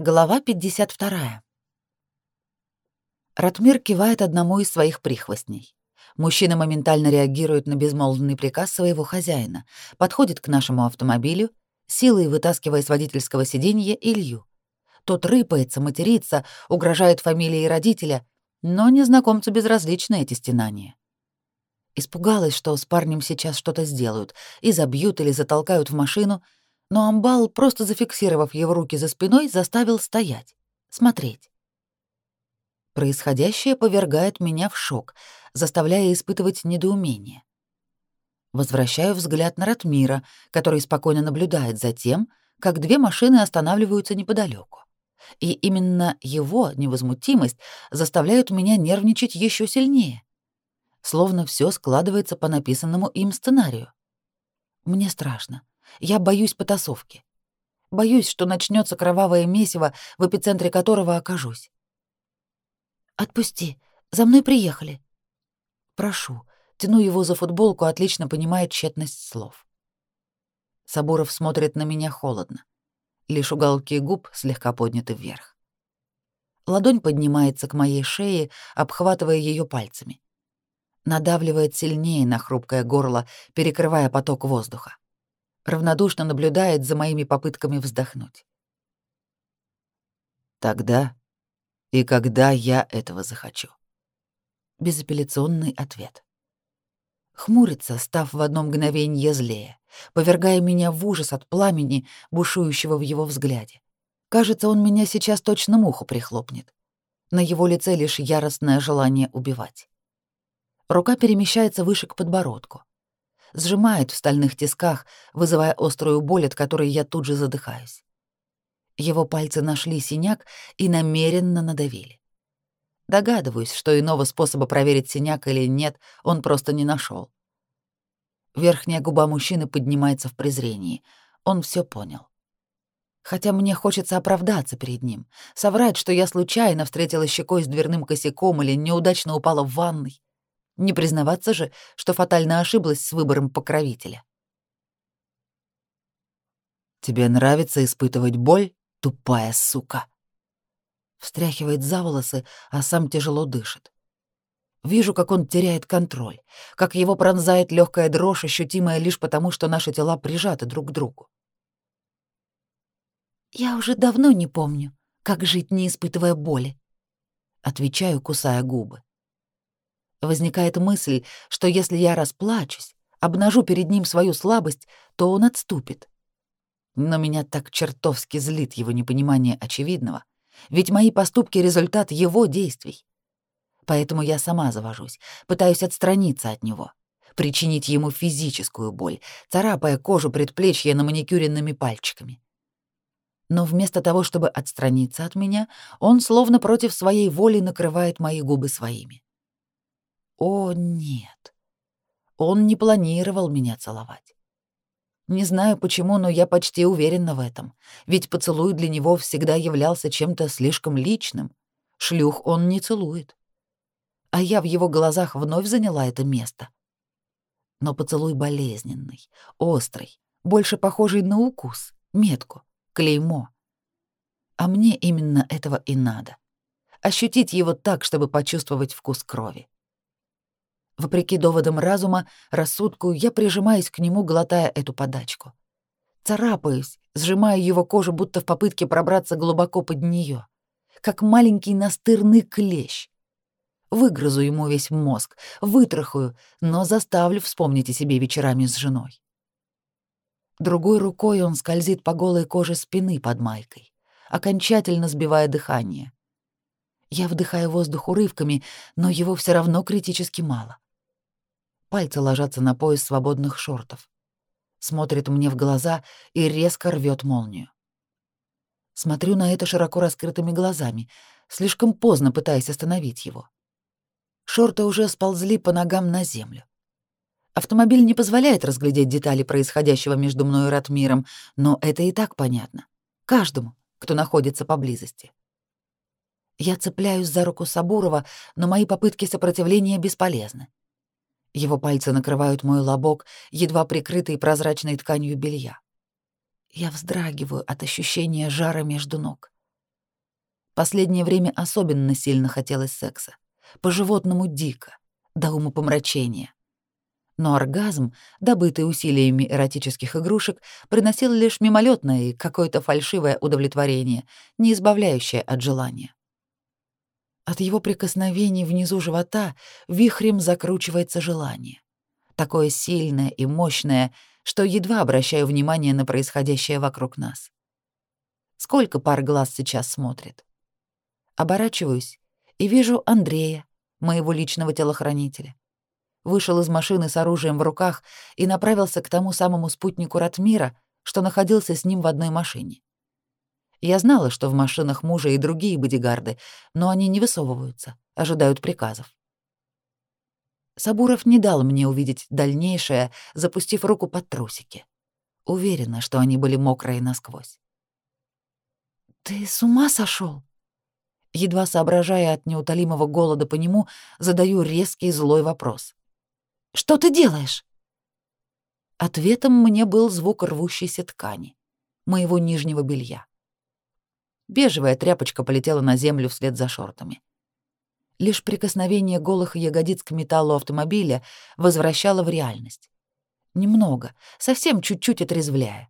Глава 52. Ратмир кивает одному из своих прихвостней. Мужчина моментально реагирует на безмолвный приказ своего хозяина, подходит к нашему автомобилю, силой вытаскивая с водительского сиденья Илью. Тот рыпается, матерится, угрожает фамилией родителя, но незнакомцу безразличны эти стенания. Испугалась, что с парнем сейчас что-то сделают, и забьют или затолкают в машину — но Амбал, просто зафиксировав его руки за спиной, заставил стоять, смотреть. Происходящее повергает меня в шок, заставляя испытывать недоумение. Возвращаю взгляд на Ратмира, который спокойно наблюдает за тем, как две машины останавливаются неподалеку. И именно его невозмутимость заставляет меня нервничать еще сильнее. Словно все складывается по написанному им сценарию. Мне страшно. Я боюсь потасовки. Боюсь, что начнется кровавое месиво, в эпицентре которого окажусь. «Отпусти. За мной приехали». «Прошу». Тяну его за футболку, отлично понимая тщетность слов. Соборов смотрит на меня холодно. Лишь уголки губ слегка подняты вверх. Ладонь поднимается к моей шее, обхватывая ее пальцами. Надавливает сильнее на хрупкое горло, перекрывая поток воздуха равнодушно наблюдает за моими попытками вздохнуть. Тогда и когда я этого захочу. Безапелляционный ответ. Хмурится, став в одно мгновение злее, повергая меня в ужас от пламени, бушующего в его взгляде. Кажется, он меня сейчас точно муху прихлопнет. На его лице лишь яростное желание убивать. Рука перемещается выше к подбородку сжимает в стальных тисках, вызывая острую боль, от которой я тут же задыхаюсь. Его пальцы нашли синяк и намеренно надавили. Догадываюсь, что иного способа проверить синяк или нет он просто не нашел. Верхняя губа мужчины поднимается в презрении. Он все понял. Хотя мне хочется оправдаться перед ним, соврать, что я случайно встретилась щекой с дверным косяком или неудачно упала в ванной. Не признаваться же, что фатально ошиблась с выбором покровителя. «Тебе нравится испытывать боль, тупая сука?» Встряхивает за волосы, а сам тяжело дышит. Вижу, как он теряет контроль, как его пронзает легкая дрожь, ощутимая лишь потому, что наши тела прижаты друг к другу. «Я уже давно не помню, как жить, не испытывая боли», — отвечаю, кусая губы. Возникает мысль, что если я расплачусь, обнажу перед ним свою слабость, то он отступит. Но меня так чертовски злит его непонимание очевидного, ведь мои поступки — результат его действий. Поэтому я сама завожусь, пытаюсь отстраниться от него, причинить ему физическую боль, царапая кожу предплечья на маникюренными пальчиками. Но вместо того, чтобы отстраниться от меня, он словно против своей воли накрывает мои губы своими. О, нет. Он не планировал меня целовать. Не знаю почему, но я почти уверена в этом. Ведь поцелуй для него всегда являлся чем-то слишком личным. Шлюх он не целует. А я в его глазах вновь заняла это место. Но поцелуй болезненный, острый, больше похожий на укус, метку, клеймо. А мне именно этого и надо. Ощутить его так, чтобы почувствовать вкус крови. Вопреки доводам разума, рассудку, я прижимаюсь к нему, глотая эту подачку. Царапаюсь, сжимая его кожу, будто в попытке пробраться глубоко под нее, как маленький настырный клещ. Выгрызу ему весь мозг, вытрахаю, но заставлю вспомнить о себе вечерами с женой. Другой рукой он скользит по голой коже спины под майкой, окончательно сбивая дыхание. Я вдыхаю воздух урывками, но его все равно критически мало. Пальцы ложатся на пояс свободных шортов. Смотрит мне в глаза и резко рвет молнию. Смотрю на это широко раскрытыми глазами, слишком поздно пытаясь остановить его. Шорты уже сползли по ногам на землю. Автомобиль не позволяет разглядеть детали происходящего между мной и Ратмиром, но это и так понятно. Каждому, кто находится поблизости. Я цепляюсь за руку Сабурова, но мои попытки сопротивления бесполезны. Его пальцы накрывают мой лобок, едва прикрытый прозрачной тканью белья. Я вздрагиваю от ощущения жара между ног. Последнее время особенно сильно хотелось секса. По-животному дико, до умопомрачения. Но оргазм, добытый усилиями эротических игрушек, приносил лишь мимолетное и какое-то фальшивое удовлетворение, не избавляющее от желания. От его прикосновений внизу живота вихрем закручивается желание. Такое сильное и мощное, что едва обращаю внимание на происходящее вокруг нас. Сколько пар глаз сейчас смотрит? Оборачиваюсь и вижу Андрея, моего личного телохранителя. Вышел из машины с оружием в руках и направился к тому самому спутнику Ратмира, что находился с ним в одной машине. Я знала, что в машинах мужа и другие бодигарды, но они не высовываются, ожидают приказов. Сабуров не дал мне увидеть дальнейшее, запустив руку под трусики. Уверена, что они были мокрые насквозь. «Ты с ума сошел? Едва соображая от неутолимого голода по нему, задаю резкий злой вопрос. «Что ты делаешь?» Ответом мне был звук рвущейся ткани, моего нижнего белья. Бежевая тряпочка полетела на землю вслед за шортами. Лишь прикосновение голых ягодиц к металлу автомобиля возвращало в реальность. Немного, совсем чуть-чуть отрезвляя.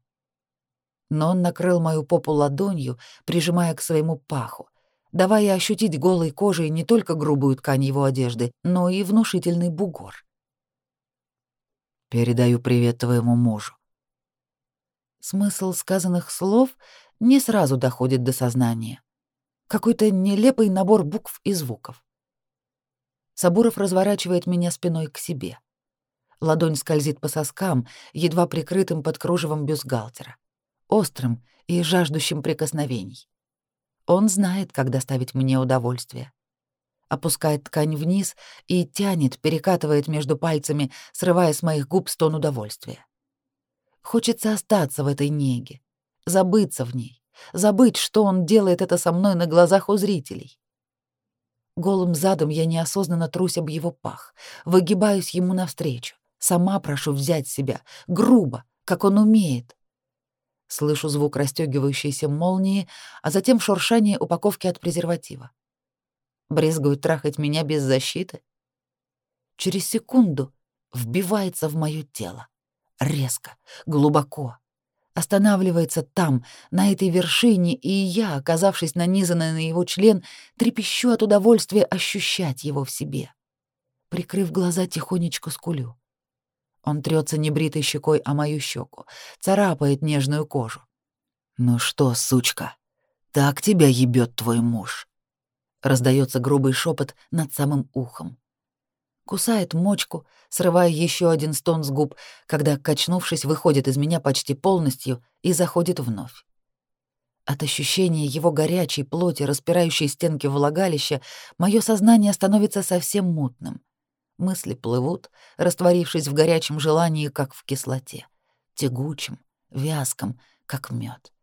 Но он накрыл мою попу ладонью, прижимая к своему паху, давая ощутить голой кожей не только грубую ткань его одежды, но и внушительный бугор. «Передаю привет твоему мужу». Смысл сказанных слов не сразу доходит до сознания. Какой-то нелепый набор букв и звуков. Сабуров разворачивает меня спиной к себе. Ладонь скользит по соскам, едва прикрытым под кружевом бюстгальтера, острым и жаждущим прикосновений. Он знает, как доставить мне удовольствие. Опускает ткань вниз и тянет, перекатывает между пальцами, срывая с моих губ стон удовольствия. Хочется остаться в этой неге, забыться в ней, забыть, что он делает это со мной на глазах у зрителей. Голым задом я неосознанно трусь об его пах, выгибаюсь ему навстречу, сама прошу взять себя, грубо, как он умеет. Слышу звук расстёгивающейся молнии, а затем шуршание упаковки от презерватива. Брезгует трахать меня без защиты. Через секунду вбивается в моё тело. Резко, глубоко останавливается там, на этой вершине, и я, оказавшись нанизанной на его член, трепещу от удовольствия ощущать его в себе. Прикрыв глаза, тихонечко скулю. Он трется небритой щекой о мою щеку, царапает нежную кожу. «Ну что, сучка, так тебя ебет твой муж?» Раздается грубый шепот над самым ухом кусает мочку, срывая еще один стон с губ, когда, качнувшись, выходит из меня почти полностью и заходит вновь. От ощущения его горячей плоти, распирающей стенки влагалища, мое сознание становится совсем мутным. Мысли плывут, растворившись в горячем желании, как в кислоте, тягучем, вязком, как мед.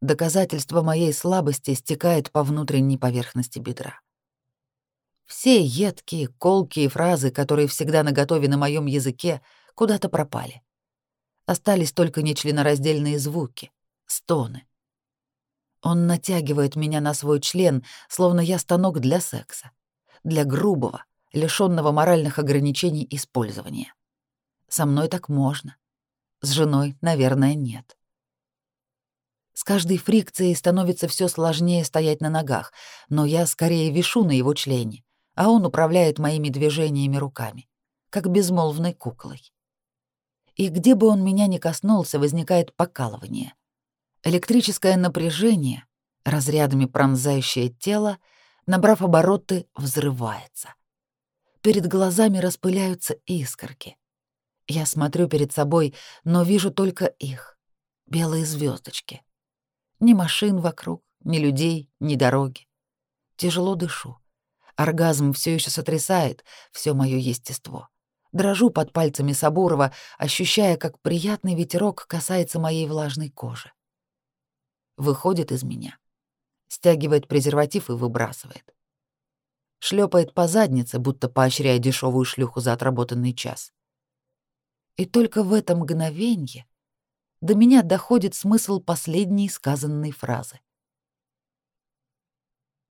Доказательство моей слабости стекает по внутренней поверхности бедра. Все едкие, колкие фразы, которые всегда наготове на моем языке, куда-то пропали. Остались только нечленораздельные звуки, стоны. Он натягивает меня на свой член, словно я станок для секса, для грубого, лишённого моральных ограничений использования. Со мной так можно. С женой, наверное, нет. С каждой фрикцией становится все сложнее стоять на ногах, но я скорее вишу на его члене, а он управляет моими движениями руками, как безмолвной куклой. И где бы он меня ни коснулся, возникает покалывание. Электрическое напряжение, разрядами пронзающее тело, набрав обороты, взрывается. Перед глазами распыляются искорки. Я смотрю перед собой, но вижу только их, белые звездочки. Ни машин вокруг, ни людей, ни дороги. Тяжело дышу. Оргазм все еще сотрясает все мое естество. Дрожу под пальцами Сабурова, ощущая, как приятный ветерок касается моей влажной кожи. Выходит из меня, стягивает презерватив и выбрасывает. Шлепает по заднице, будто поощряя дешевую шлюху за отработанный час. И только в это мгновенье до меня доходит смысл последней сказанной фразы —